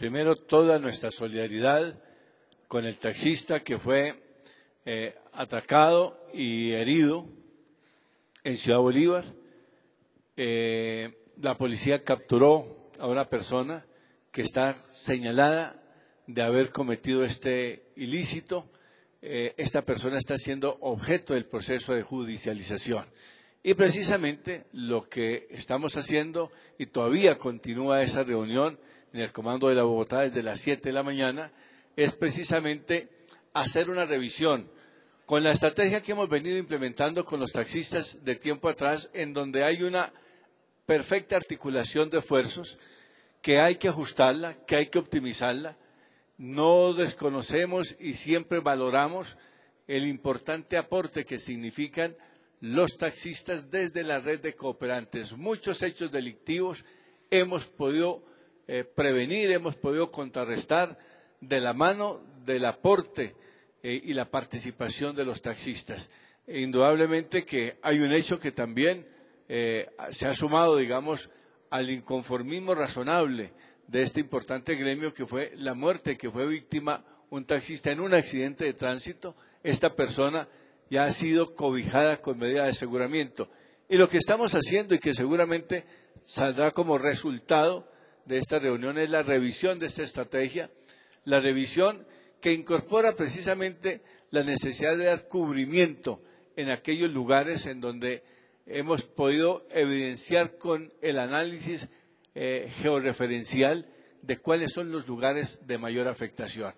Primero, toda nuestra solidaridad con el taxista que fue eh, atracado y herido en Ciudad Bolívar. Eh, la policía capturó a una persona que está señalada de haber cometido este ilícito. Eh, esta persona está siendo objeto del proceso de judicialización. Y precisamente lo que estamos haciendo, y todavía continúa esa reunión en el Comando de la Bogotá desde las 7 de la mañana, es precisamente hacer una revisión con la estrategia que hemos venido implementando con los taxistas de tiempo atrás, en donde hay una perfecta articulación de esfuerzos, que hay que ajustarla, que hay que optimizarla. No desconocemos y siempre valoramos el importante aporte que significan los taxistas desde la red de cooperantes. Muchos hechos delictivos hemos podido eh, prevenir, hemos podido contrarrestar de la mano del aporte eh, y la participación de los taxistas. Indudablemente que hay un hecho que también eh, se ha sumado, digamos, al inconformismo razonable de este importante gremio que fue la muerte que fue víctima un taxista en un accidente de tránsito. Esta persona ya ha sido cobijada con medidas de aseguramiento. Y lo que estamos haciendo y que seguramente saldrá como resultado de esta reunión es la revisión de esta estrategia, la revisión que incorpora precisamente la necesidad de dar cubrimiento en aquellos lugares en donde hemos podido evidenciar con el análisis eh, georreferencial de cuáles son los lugares de mayor afectación.